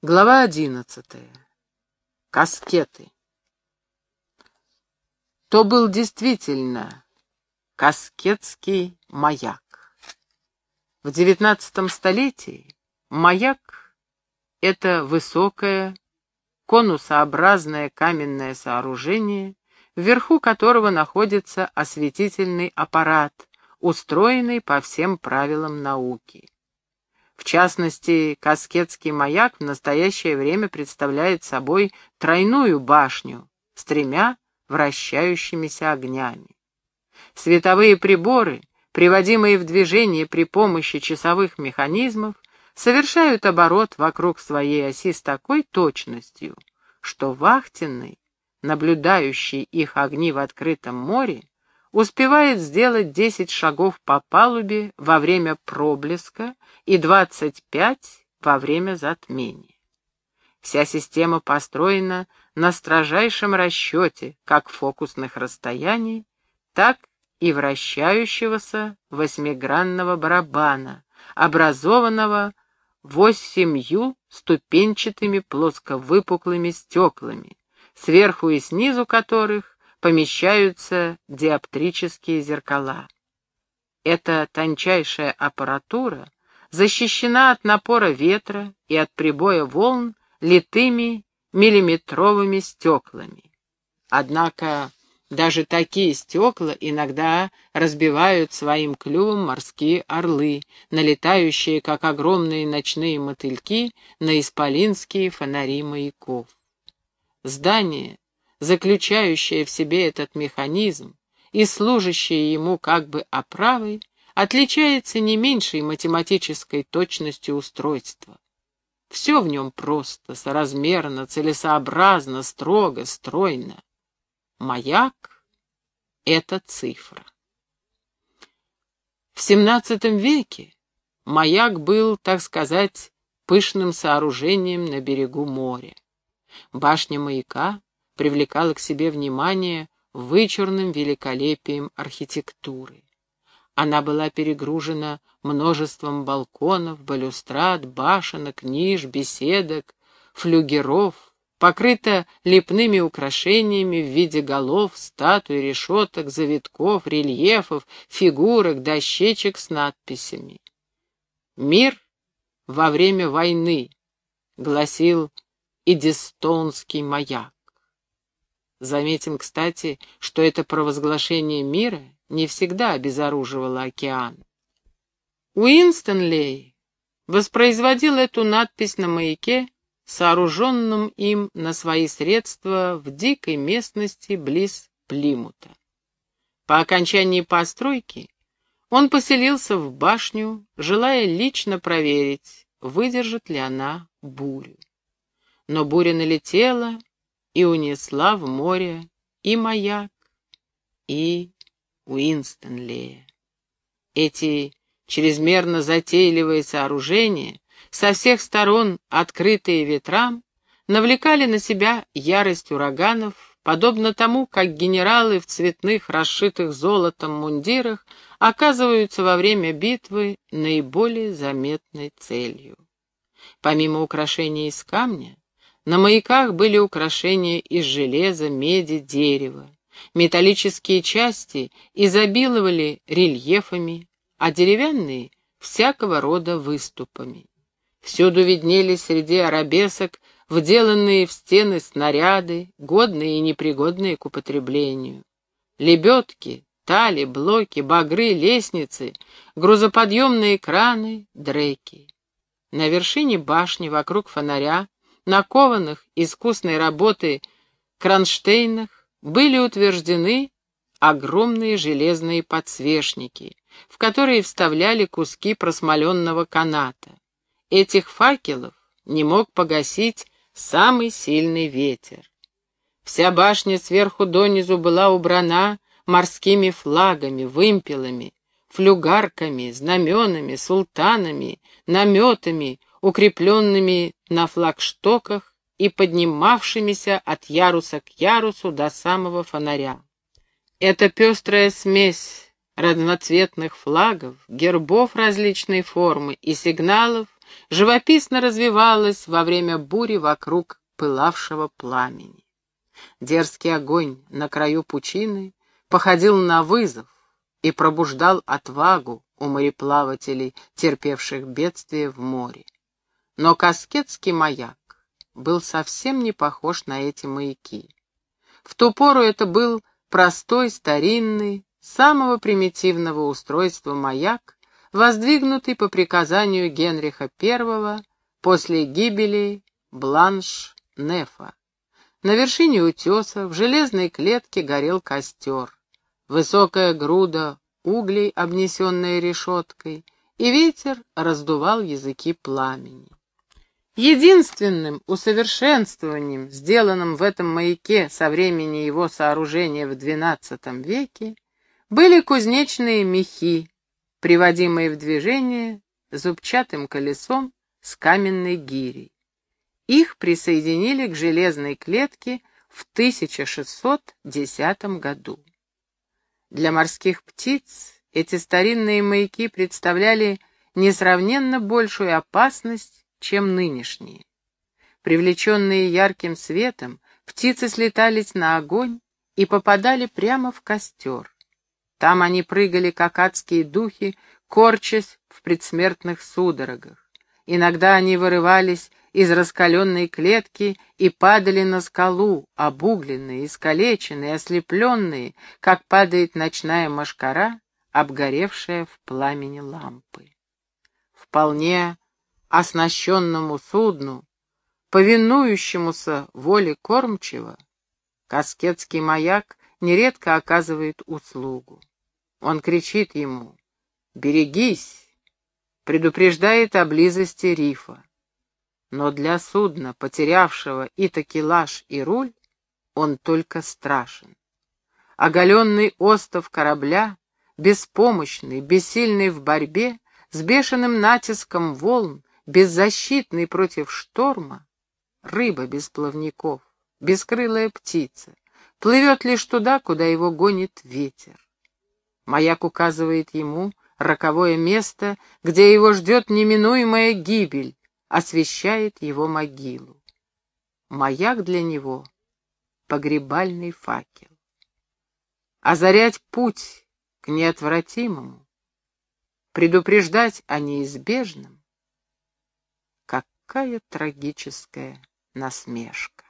Глава одиннадцатая. Каскеты. То был действительно каскетский маяк. В девятнадцатом столетии маяк — это высокое, конусообразное каменное сооружение, вверху которого находится осветительный аппарат, устроенный по всем правилам науки. В частности, Каскетский маяк в настоящее время представляет собой тройную башню с тремя вращающимися огнями. Световые приборы, приводимые в движение при помощи часовых механизмов, совершают оборот вокруг своей оси с такой точностью, что вахтенный, наблюдающий их огни в открытом море, успевает сделать 10 шагов по палубе во время проблеска и 25 во время затмения. Вся система построена на строжайшем расчете как фокусных расстояний, так и вращающегося восьмигранного барабана, образованного восемью ступенчатыми плосковыпуклыми стеклами, сверху и снизу которых помещаются диоптрические зеркала. Эта тончайшая аппаратура защищена от напора ветра и от прибоя волн литыми миллиметровыми стеклами. Однако даже такие стекла иногда разбивают своим клювом морские орлы, налетающие, как огромные ночные мотыльки, на исполинские фонари маяков. Здание, заключающее в себе этот механизм и служащее ему как бы оправой, отличается не меньшей математической точностью устройства. Все в нем просто, соразмерно, целесообразно, строго, стройно. Маяк — это цифра. В XVII веке маяк был, так сказать, пышным сооружением на берегу моря. Башня маяка привлекала к себе внимание вычурным великолепием архитектуры. Она была перегружена множеством балконов, балюстрад, башенок, ниш, беседок, флюгеров, покрыта лепными украшениями в виде голов, статуй, решеток, завитков, рельефов, фигурок, дощечек с надписями. «Мир во время войны», — гласил Идистонский маяк. Заметим, кстати, что это провозглашение мира не всегда обезоруживало океан. Уинстон Лей воспроизводил эту надпись на маяке, сооруженном им на свои средства в дикой местности близ Плимута. По окончании постройки он поселился в башню, желая лично проверить, выдержит ли она бурю. Но буря налетела и унесла в море и маяк, и Уинстонлея. Эти чрезмерно затейливые сооружения, со всех сторон открытые ветрам, навлекали на себя ярость ураганов, подобно тому, как генералы в цветных, расшитых золотом мундирах оказываются во время битвы наиболее заметной целью. Помимо украшений из камня, на маяках были украшения из железа, меди, дерева. Металлические части изобиловали рельефами, а деревянные — всякого рода выступами. Всюду виднелись среди арабесок вделанные в стены снаряды, годные и непригодные к употреблению. Лебедки, тали, блоки, багры, лестницы, грузоподъемные краны, дреки. На вершине башни вокруг фонаря на кованых искусной работы кронштейнах были утверждены огромные железные подсвечники, в которые вставляли куски просмоленного каната. Этих факелов не мог погасить самый сильный ветер. Вся башня сверху донизу была убрана морскими флагами, вымпелами, флюгарками, знаменами, султанами, наметами, укрепленными на флагштоках и поднимавшимися от яруса к ярусу до самого фонаря. Эта пестрая смесь разноцветных флагов, гербов различной формы и сигналов живописно развивалась во время бури вокруг пылавшего пламени. Дерзкий огонь на краю пучины походил на вызов и пробуждал отвагу у мореплавателей, терпевших бедствие в море. Но Каскетский маяк был совсем не похож на эти маяки. В ту пору это был простой, старинный, самого примитивного устройства маяк, воздвигнутый по приказанию Генриха I после гибели Бланш-Нефа. На вершине утеса в железной клетке горел костер. Высокая груда углей, обнесенная решеткой, и ветер раздувал языки пламени. Единственным усовершенствованием, сделанным в этом маяке со времени его сооружения в XII веке, были кузнечные мехи, приводимые в движение зубчатым колесом с каменной гирей. Их присоединили к железной клетке в 1610 году. Для морских птиц эти старинные маяки представляли несравненно большую опасность, чем нынешние. Привлеченные ярким светом, птицы слетались на огонь и попадали прямо в костер. Там они прыгали, как адские духи, корчась в предсмертных судорогах. Иногда они вырывались из раскаленной клетки и падали на скалу, обугленные, искалеченные, ослепленные, как падает ночная мошкара, обгоревшая в пламени лампы. Вполне оснащенному судну, повинующемуся воле кормчего, каскетский маяк нередко оказывает услугу. Он кричит ему «Берегись!» предупреждает о близости рифа. Но для судна, потерявшего и такелаж, и руль, он только страшен. Оголенный остов корабля, беспомощный, бессильный в борьбе, с бешеным натиском волн, беззащитный против шторма, рыба без плавников, бескрылая птица, плывет лишь туда, куда его гонит ветер. Маяк указывает ему роковое место, где его ждет неминуемая гибель, освещает его могилу. Маяк для него — погребальный факел. Озарять путь к неотвратимому, предупреждать о неизбежном — какая трагическая насмешка.